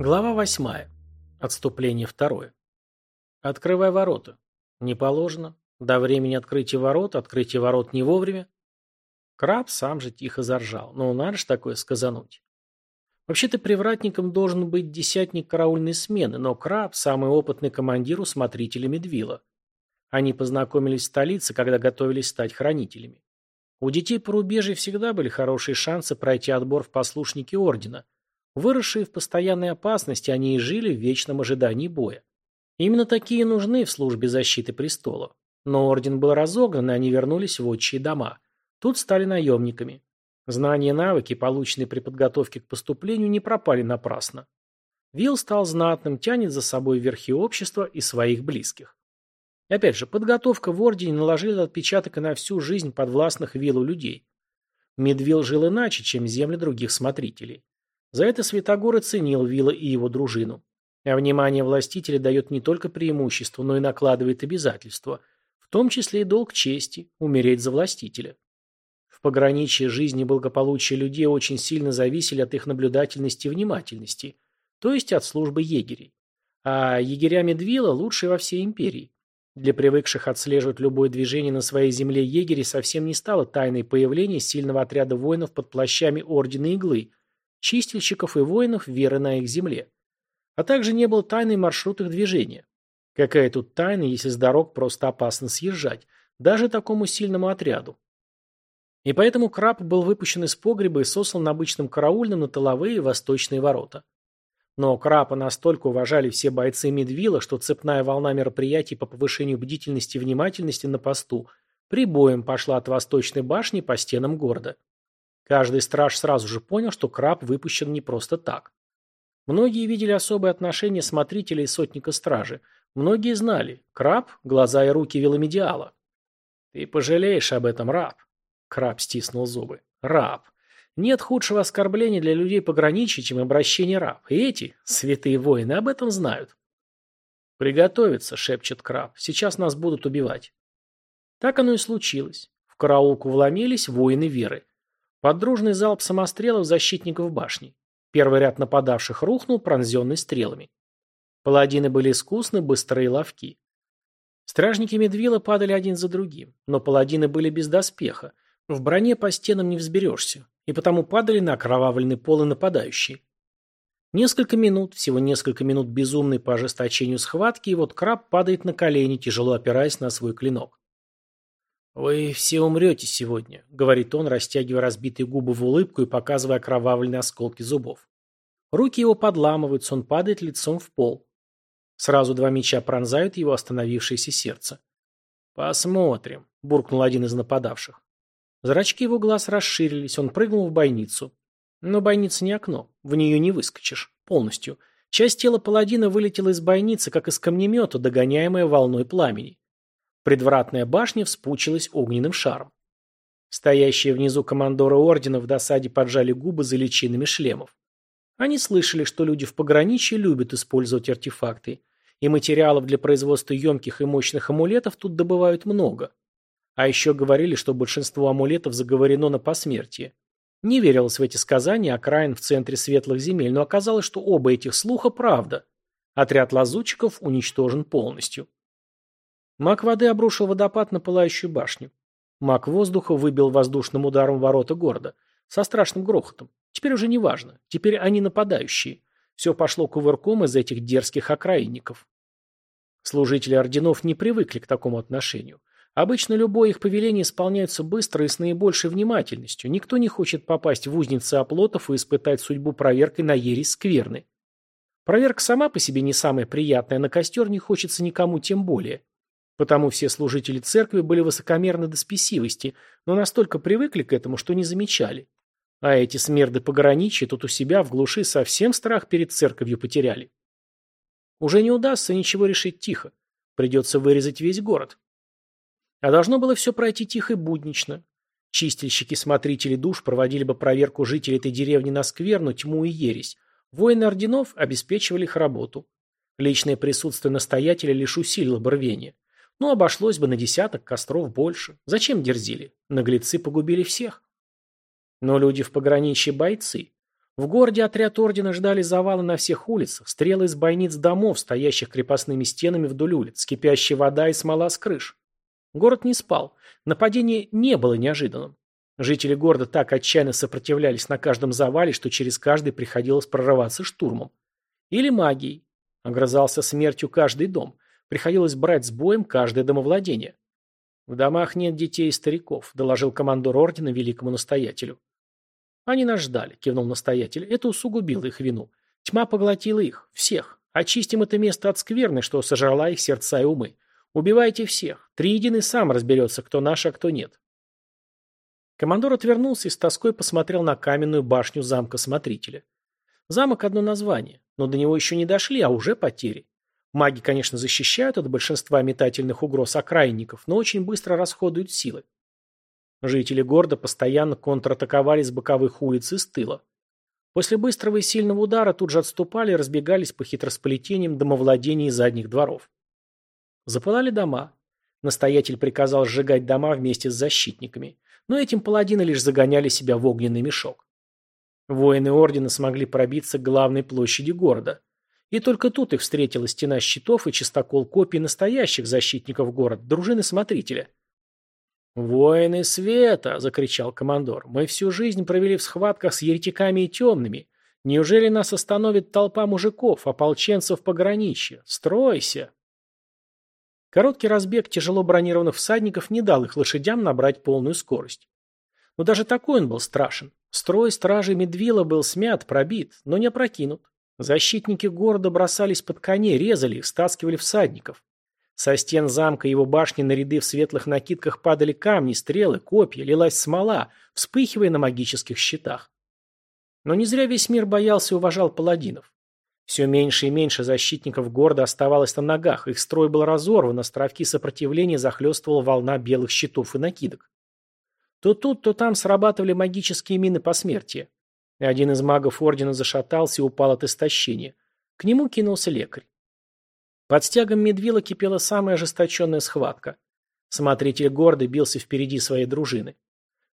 Глава восьмая. Отступление второе. Открывай ворота. Не положено. До времени открытия ворот, открытие ворот не вовремя. Краб сам же тихо заржал. Ну, надо ж такое сказануть. Вообще-то привратником должен быть десятник караульной смены, но Краб – самый опытный командир у смотрителя Медвила. Они познакомились в столице, когда готовились стать хранителями. У детей порубежья всегда были хорошие шансы пройти отбор в послушники Ордена – Выросшие в постоянной опасности, они и жили в вечном ожидании боя. Именно такие нужны в службе защиты престола. Но орден был разогнан, и они вернулись в отчие дома. Тут стали наемниками. Знания и навыки, полученные при подготовке к поступлению, не пропали напрасно. Вилл стал знатным, тянет за собой верхи общества и своих близких. И опять же, подготовка в Ордене наложила отпечаток и на всю жизнь подвластных Виллу людей. Медвилл жил иначе, чем земли других смотрителей. За это Святогор и ценил Вилла и его дружину. А внимание властителя дает не только преимущество, но и накладывает обязательства, в том числе и долг чести – умереть за властителя. В пограничье жизни и благополучия людей очень сильно зависели от их наблюдательности и внимательности, то есть от службы егерей. А егеря Медвилла лучшие во всей империи. Для привыкших отслеживать любое движение на своей земле егерей совсем не стало тайной появления сильного отряда воинов под плащами Ордена Иглы – чистильщиков и воинов веры на их земле. А также не было тайной маршрут их движения. Какая тут тайна, если с дорог просто опасно съезжать, даже такому сильному отряду? И поэтому краб был выпущен из погреба и сослан обычным караульным на тыловые восточные ворота. Но крапа настолько уважали все бойцы Медвилла, что цепная волна мероприятий по повышению бдительности и внимательности на посту прибоем пошла от восточной башни по стенам города. Каждый страж сразу же понял, что краб выпущен не просто так. Многие видели особое отношение смотрителя и сотника стражи. Многие знали. Краб – глаза и руки веломедиала. «Ты пожалеешь об этом, раб!» Краб стиснул зубы. «Раб! Нет худшего оскорбления для людей пограничья, чем обращение раб. И эти, святые воины, об этом знают». «Приготовиться», – шепчет краб. «Сейчас нас будут убивать». Так оно и случилось. В караулку вломились воины веры. Под дружный залп самострелов защитников башни. Первый ряд нападавших рухнул, пронзенный стрелами. Паладины были искусны, быстрые и ловки. Стражники Медвила падали один за другим, но паладины были без доспеха. В броне по стенам не взберешься, и потому падали на окровавленный пол и нападающие. Несколько минут, всего несколько минут безумной по ожесточению схватки, и вот краб падает на колени, тяжело опираясь на свой клинок. «Вы все умрете сегодня», — говорит он, растягивая разбитые губы в улыбку и показывая окровавленные осколки зубов. Руки его подламываются, он падает лицом в пол. Сразу два меча пронзают его остановившееся сердце. «Посмотрим», — буркнул один из нападавших. Зрачки его глаз расширились, он прыгнул в бойницу. Но бойница не окно, в нее не выскочишь. Полностью. Часть тела паладина вылетела из бойницы, как из камнемета, догоняемая волной пламени. Предвратная башня вспучилась огненным шаром. Стоящие внизу командоры ордена в досаде поджали губы за личинами шлемов. Они слышали, что люди в пограничье любят использовать артефакты, и материалов для производства емких и мощных амулетов тут добывают много. А еще говорили, что большинство амулетов заговорено на посмертие. Не верилось в эти сказания окраин в центре светлых земель, но оказалось, что оба этих слуха правда. Отряд лазутчиков уничтожен полностью. Маг воды обрушил водопад на пылающую башню. Маг воздуха выбил воздушным ударом ворота города. Со страшным грохотом. Теперь уже не важно. Теперь они нападающие. Все пошло кувырком из этих дерзких окраинников. Служители орденов не привыкли к такому отношению. Обычно любое их повеление исполняется быстро и с наибольшей внимательностью. Никто не хочет попасть в узницы оплотов и испытать судьбу проверкой на ересь скверны. Проверка сама по себе не самая приятная, на костер не хочется никому тем более. Потому все служители церкви были высокомерны до спесивости, но настолько привыкли к этому, что не замечали. А эти смерды пограничья тут у себя в глуши совсем страх перед церковью потеряли. Уже не удастся ничего решить тихо. Придется вырезать весь город. А должно было все пройти тихо и буднично. Чистильщики-смотрители душ проводили бы проверку жителей этой деревни на скверну, тьму и ересь. Воины орденов обеспечивали их работу. Личное присутствие настоятеля лишь усилило бы рвение. Ну, обошлось бы на десяток костров больше. Зачем дерзили? Наглецы погубили всех. Но люди в пограничье бойцы. В городе отряд ордена ждали завалы на всех улицах, стрелы из бойниц домов, стоящих крепостными стенами вдоль улиц, кипящая вода и смола с крыш. Город не спал. Нападение не было неожиданным. Жители города так отчаянно сопротивлялись на каждом завале, что через каждый приходилось прорываться штурмом. Или магией. Огрызался смертью каждый дом. Приходилось брать с боем каждое домовладение. «В домах нет детей и стариков», – доложил командор ордена великому настоятелю. «Они нас ждали», – кивнул настоятель. «Это усугубило их вину. Тьма поглотила их, всех. Очистим это место от скверны, что сожрала их сердца и умы. Убивайте всех. Триединый сам разберется, кто наш, а кто нет». Командор отвернулся и с тоской посмотрел на каменную башню замка Смотрителя. Замок – одно название, но до него еще не дошли, а уже потери. Маги, конечно, защищают от большинства метательных угроз окраинников, но очень быстро расходуют силы. Жители города постоянно контратаковали с боковых улиц и с тыла. После быстрого и сильного удара тут же отступали и разбегались по хитросплетениям домовладений задних дворов. Запылали дома. Настоятель приказал сжигать дома вместе с защитниками, но этим паладины лишь загоняли себя в огненный мешок. Воины ордена смогли пробиться к главной площади города. И только тут их встретила стена щитов и чистокол копий настоящих защитников города, дружины смотрителя. «Воины света!» – закричал командор. «Мы всю жизнь провели в схватках с еретиками и темными. Неужели нас остановит толпа мужиков, ополченцев пограничья? Стройся!» Короткий разбег тяжело бронированных всадников не дал их лошадям набрать полную скорость. Но даже такой он был страшен. Строй стражи Медвила был смят, пробит, но не опрокинут. Защитники города бросались под коней, резали их, стаскивали всадников. Со стен замка и его башни на ряды в светлых накидках падали камни, стрелы, копья, лилась смола, вспыхивая на магических щитах. Но не зря весь мир боялся и уважал паладинов. Все меньше и меньше защитников города оставалось на ногах, их строй был разорван, островки сопротивления захлестывала волна белых щитов и накидок. То тут, то там срабатывали магические мины посмертия. И один из магов ордена зашатался и упал от истощения. К нему кинулся лекарь. Под стягом Медвила кипела самая ожесточенная схватка. Смотритель города бился впереди своей дружины.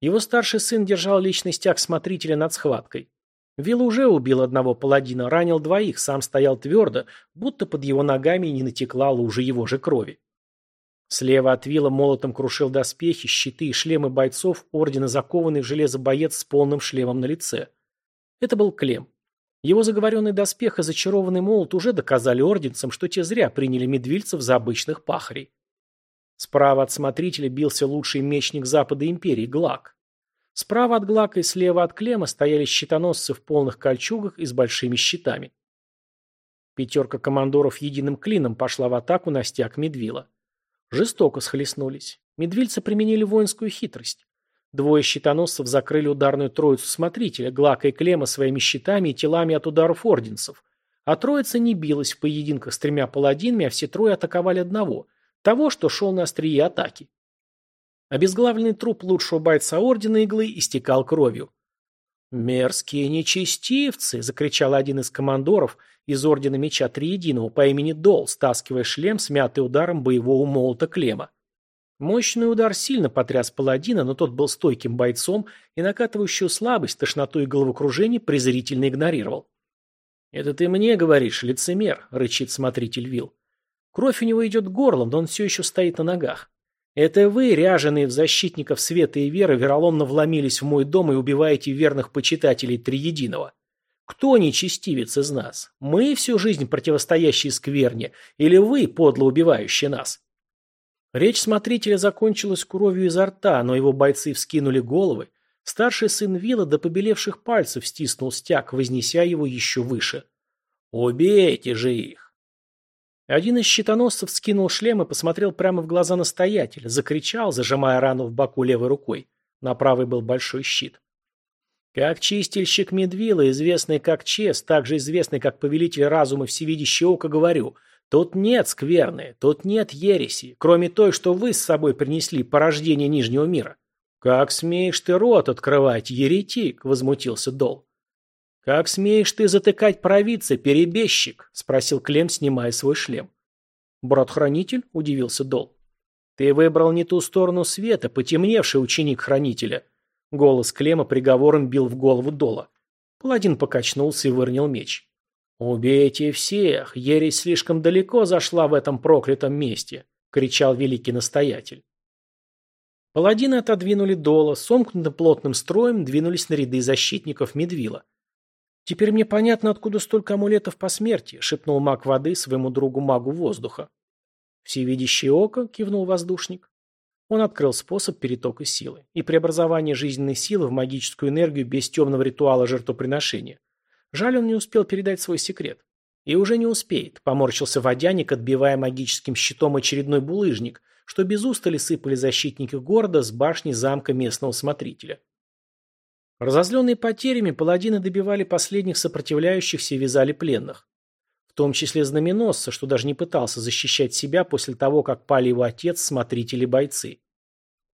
Его старший сын держал личный стяг смотрителя над схваткой. Вилл уже убил одного паладина, ранил двоих, сам стоял твердо, будто под его ногами не натекла лужа его же крови. Слева от Вилла молотом крушил доспехи, щиты и шлемы бойцов, ордена закованный в железо боец с полным шлемом на лице. Это был Клем. Его заговоренный доспех и зачарованный молот уже доказали орденцам, что те зря приняли медвильцев за обычных пахарей. Справа от смотрителя бился лучший мечник Запада Империи – Глак. Справа от Глака и слева от Клема стояли щитоносцы в полных кольчугах и с большими щитами. Пятерка командоров единым клином пошла в атаку на стяг Медвила. Жестоко схлестнулись. Медвильцы применили воинскую хитрость. Двое щитоносцев закрыли ударную троицу смотрителя, Глака и Клема своими щитами и телами от ударов орденцев. А троица не билась в поединках с тремя паладинами, а все трое атаковали одного, того, что шел на острие атаки. Обезглавленный труп лучшего бойца ордена иглы истекал кровью. «Мерзкие нечестивцы!» – закричал один из командоров из ордена меча Триединого по имени Дол, стаскивая шлем, смятый ударом боевого молота Клема. Мощный удар сильно потряс паладина, но тот был стойким бойцом и накатывающую слабость, тошноту и головокружение презрительно игнорировал. «Это ты мне говоришь, лицемер», — рычит смотритель Вил. Кровь у него идет горлом, но он все еще стоит на ногах. Это вы, ряженые в защитников света и веры, вероломно вломились в мой дом и убиваете верных почитателей Триединого. Кто нечестивец из нас? Мы всю жизнь противостоящие скверне, или вы, подло убивающие нас? Речь смотрителя закончилась кровью изо рта, но его бойцы вскинули головы. Старший сын Вилла до побелевших пальцев стиснул стяг, вознеся его еще выше. «Убейте же их!» Один из щитоносцев скинул шлем и посмотрел прямо в глаза настоятеля, закричал, зажимая рану в боку левой рукой. На правой был большой щит. Как чистильщик Медвила, известный как Чес, также известный как повелитель разума всевидящее око, говорю – Тут нет скверны, тут нет ереси, кроме той, что вы с собой принесли порождение Нижнего мира. Как смеешь ты рот открывать, еретик, возмутился Дол. Как смеешь ты затыкать провидца, перебежчик, спросил Клем, снимая свой шлем. Брат-хранитель, удивился Дол. Ты выбрал не ту сторону света, потемневший ученик хранителя. Голос Клема приговором бил в голову Дола. Паладин покачнулся и выронил меч. «Убейте всех! Ересь слишком далеко зашла в этом проклятом месте!» — кричал великий настоятель. Паладины отодвинули дола, сомкнутым плотным строем двинулись на ряды защитников Медвила. «Теперь мне понятно, откуда столько амулетов по смерти», — шепнул маг воды своему другу магу воздуха. «Всевидящее око», — кивнул воздушник. Он открыл способ перетока силы и преобразования жизненной силы в магическую энергию без темного ритуала жертвоприношения. Жаль, он не успел передать свой секрет. И уже не успеет, поморщился водяник, отбивая магическим щитом очередной булыжник, что без устали сыпали защитники города с башни замка местного смотрителя. Разозленные потерями, паладины добивали последних сопротивляющихся и вязали пленных. В том числе знаменосца, что даже не пытался защищать себя после того, как пали его отец, смотрители бойцы.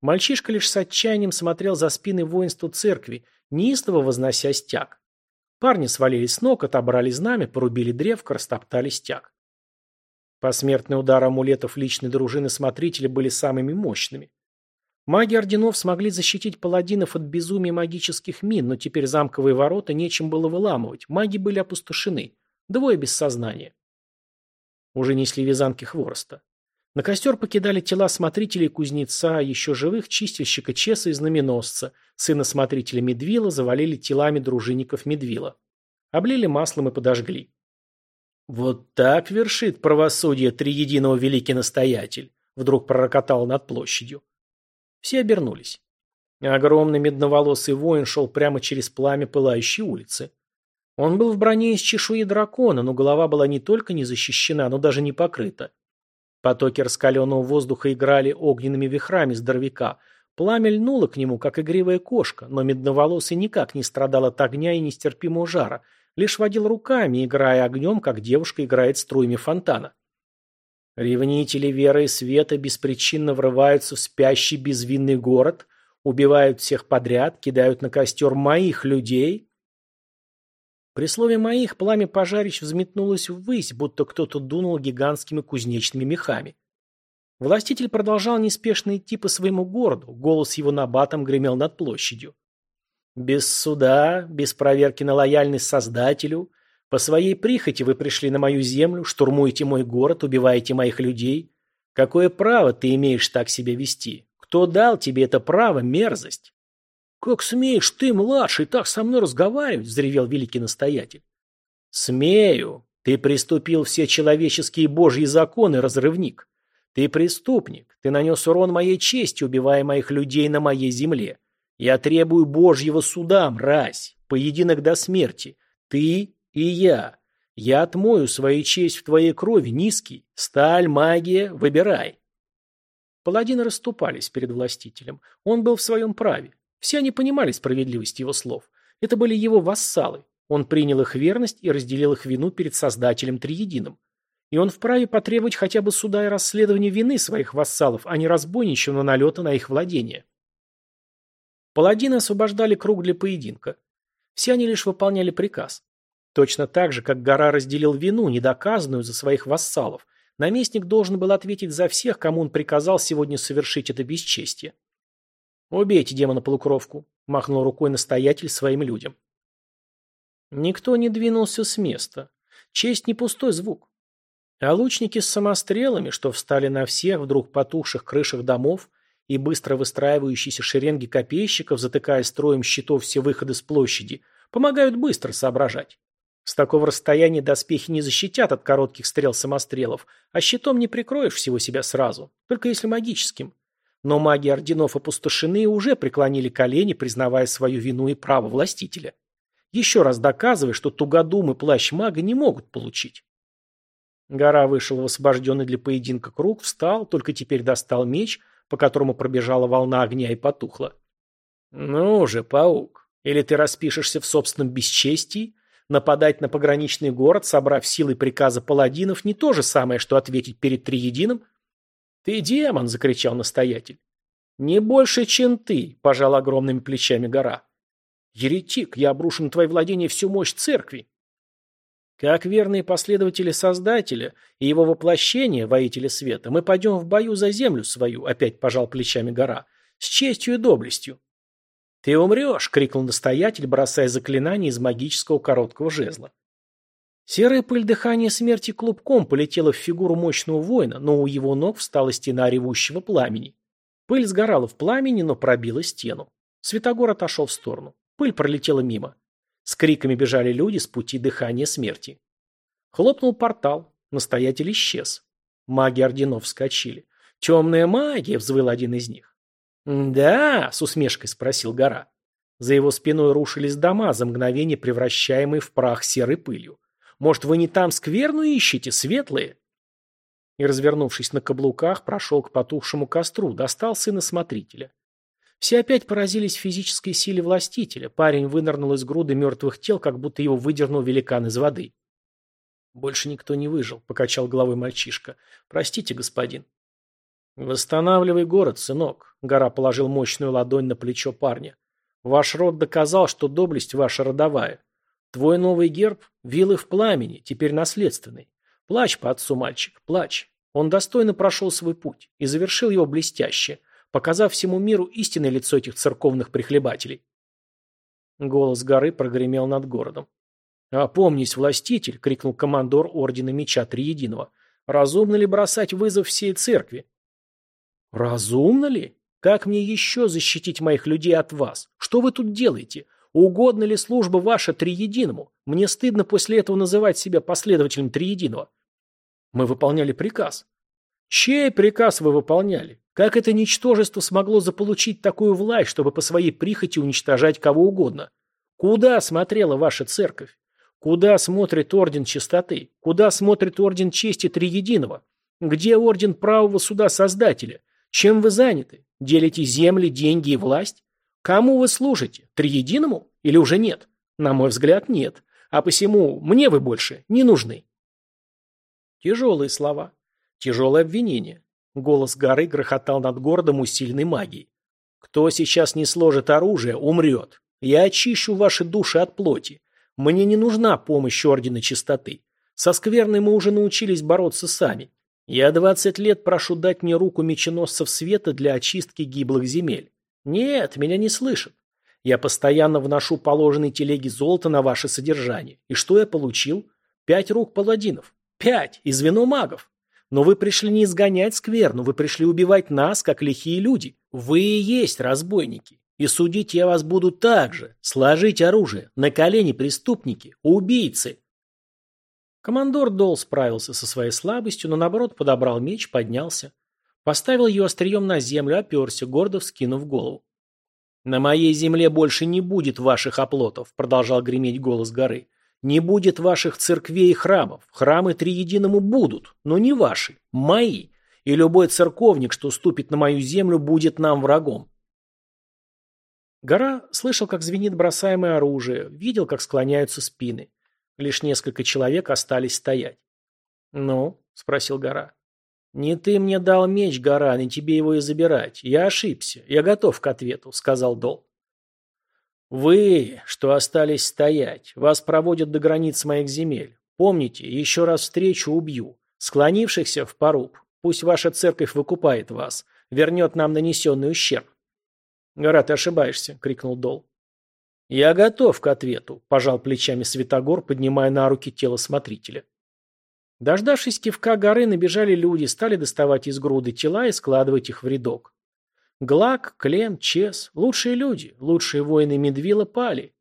Мальчишка лишь с отчаянием смотрел за спины воинства церкви, неистово вознося стяг. Парни свалились с ног, отобрали знамя, порубили древко, растоптали стяг. Посмертные удары амулетов личной дружины смотрителя были самыми мощными. Маги орденов смогли защитить паладинов от безумия магических мин, но теперь замковые ворота нечем было выламывать, маги были опустошены. Двое без сознания. Уже несли вязанки хвороста. На костер покидали тела смотрителей кузнеца, еще живых чистильщика Чеса и знаменосца, сына смотрителя Медвила завалили телами дружинников Медвила. Облили маслом и подожгли. «Вот так вершит правосудие триединого великий настоятель», вдруг пророкотал над площадью. Все обернулись. Огромный медноволосый воин шел прямо через пламя пылающей улицы. Он был в броне из чешуи дракона, но голова была не только не защищена, но даже не покрыта. Потоки раскаленного воздуха играли огненными вихрами здоровяка. Пламя льнуло к нему, как игривая кошка, но медноволосый никак не страдал от огня и нестерпимого жара, лишь водил руками, играя огнем, как девушка играет струями фонтана. Ревнители веры и света беспричинно врываются в спящий безвинный город, убивают всех подряд, кидают на костер моих людей, при слове «моих» пламя пожарищ взметнулось ввысь, будто кто-то дунул гигантскими кузнечными мехами. Властитель продолжал неспешно идти по своему городу, голос его набатом гремел над площадью. «Без суда, без проверки на лояльность Создателю, по своей прихоти вы пришли на мою землю, штурмуете мой город, убиваете моих людей. Какое право ты имеешь так себя вести? Кто дал тебе это право, мерзость?» «Как смеешь ты, младший, так со мной разговаривать?» – взревел великий настоятель. «Смею. Ты приступил все человеческие и божьи законы, разрывник. Ты преступник. Ты нанес урон моей чести, убивая моих людей на моей земле. Я требую божьего суда, мразь, поединок до смерти. Ты и я. Я отмою свою честь в твоей крови, низкий. Сталь, магия, выбирай». Паладины расступались перед властителем. Он был в своем праве. Все они понимали справедливость его слов. Это были его вассалы. Он принял их верность и разделил их вину перед Создателем Триединым. И он вправе потребовать хотя бы суда и расследования вины своих вассалов, а не разбойничьего налета на их владение. Паладины освобождали круг для поединка. Все они лишь выполняли приказ. Точно так же, как гора разделил вину, недоказанную за своих вассалов, наместник должен был ответить за всех, кому он приказал сегодня совершить это бесчестие. «Убейте демона-полукровку», – махнул рукой настоятель своим людям. Никто не двинулся с места. Честь не пустой звук. А лучники с самострелами, что встали на всех вдруг потухших крышах домов и быстро выстраивающиеся шеренги копейщиков, затыкая строем щитов все выходы с площади, помогают быстро соображать. С такого расстояния доспехи не защитят от коротких стрел самострелов, а щитом не прикроешь всего себя сразу, только если магическим. Но маги орденов опустошены и уже преклонили колени, признавая свою вину и право властителя. Еще раз доказывая, что тугодум и плащ мага не могут получить. Гора вышел в освобожденный для поединка круг, встал, только теперь достал меч, по которому пробежала волна огня и потухла. «Ну же, паук, или ты распишешься в собственном бесчестии? Нападать на пограничный город, собрав силы приказа паладинов, не то же самое, что ответить перед Триединым?» «Ты демон!» – закричал настоятель. «Не больше, чем ты!» – пожал огромными плечами гора. «Еретик, я обрушу на твои владения всю мощь церкви!» Как верные последователи Создателя и его воплощения, воители света, мы пойдем в бою за землю свою, опять пожал плечами гора, с честью и доблестью. «Ты умрешь!» — крикнул настоятель, бросая заклинание из магического короткого жезла. Серая пыль дыхания смерти клубком полетела в фигуру мощного воина, но у его ног встала стена ревущего пламени. Пыль сгорала в пламени, но пробила стену. Светогор отошел в сторону. Пыль пролетела мимо. С криками бежали люди с пути дыхания смерти. Хлопнул портал. Настоятель исчез. Маги орденов вскочили. «Темная магия!» — взвыл один из них. «Да?» — с усмешкой спросил гора. За его спиной рушились дома, за мгновение превращаемые в прах серой пылью. Может, вы не там скверну ищете, светлые?» И, развернувшись на каблуках, прошел к потухшему костру, достал сына смотрителя. Все опять поразились физической силе властителя. Парень вынырнул из груды мертвых тел, как будто его выдернул великан из воды. «Больше никто не выжил», — покачал головой мальчишка. «Простите, господин». «Восстанавливай город, сынок», — гора положил мощную ладонь на плечо парня. «Ваш род доказал, что доблесть ваша родовая. Твой новый герб – вилы в пламени, теперь наследственный. Плачь по отцу, мальчик, плачь. Он достойно прошел свой путь и завершил его блестяще, показав всему миру истинное лицо этих церковных прихлебателей. Голос горы прогремел над городом. «Опомнись, властитель!» — крикнул командор Ордена Меча Триединого. «Разумно ли бросать вызов всей церкви?» «Разумно ли? Как мне еще защитить моих людей от вас? Что вы тут делаете? Угодно ли служба ваша Триединому? Мне стыдно после этого называть себя последователем Триединого. Мы выполняли приказ. Чей приказ вы выполняли? Как это ничтожество смогло заполучить такую власть, чтобы по своей прихоти уничтожать кого угодно? Куда смотрела ваша церковь? Куда смотрит Орден Чистоты? Куда смотрит Орден Чести Триединого? Где Орден Правого Суда Создателя? Чем вы заняты? Делите земли, деньги и власть? Кому вы служите? Триединому? Или уже нет? На мой взгляд, нет. А посему мне вы больше не нужны. Тяжелые слова. Тяжелое обвинение. Голос горы грохотал над городом усиленной магией. Кто сейчас не сложит оружие, умрет. Я очищу ваши души от плоти. Мне не нужна помощь Ордена Чистоты. Со скверной мы уже научились бороться сами. Я двадцать лет прошу дать мне руку меченосцев света для очистки гиблых земель. Нет, меня не слышат. Я постоянно вношу положенные телеги золота на ваше содержание. И что я получил? Пять рук паладинов. Пять! И звено магов. Но вы пришли не изгонять скверну, вы пришли убивать нас, как лихие люди. Вы и есть разбойники. И судить я вас буду так же. Сложить оружие. На колени преступники. Убийцы. Командор Дол справился со своей слабостью, но наоборот подобрал меч, поднялся. Поставил ее острием на землю, оперся, гордо вскинув голову. «На моей земле больше не будет ваших оплотов», — продолжал греметь голос горы. «Не будет ваших церквей и храмов. Храмы триединому будут, но не ваши, мои. И любой церковник, что ступит на мою землю, будет нам врагом». Гора слышал, как звенит бросаемое оружие, видел, как склоняются спины. Лишь несколько человек остались стоять. «Ну?» — спросил Гора. «Не ты мне дал меч, Гаран, и тебе его и забирать. Я ошибся. Я готов к ответу», — сказал Дол. «Вы, что остались стоять, вас проводят до границ моих земель. Помните, еще раз встречу убью. Склонившихся в поруб. Пусть ваша церковь выкупает вас, вернет нам нанесенный ущерб». «Гора, ты ошибаешься», — крикнул Дол. «Я готов к ответу», – пожал плечами Святогор, поднимая на руки тело смотрителя. Дождавшись кивка горы, набежали люди, стали доставать из груды тела и складывать их в рядок. Глак, Клем, Чес – лучшие люди, лучшие воины Медвила пали.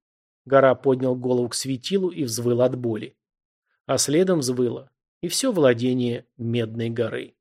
Гора поднял голову к светилу и взвыл от боли. А следом взвыло и все владение Медной горы.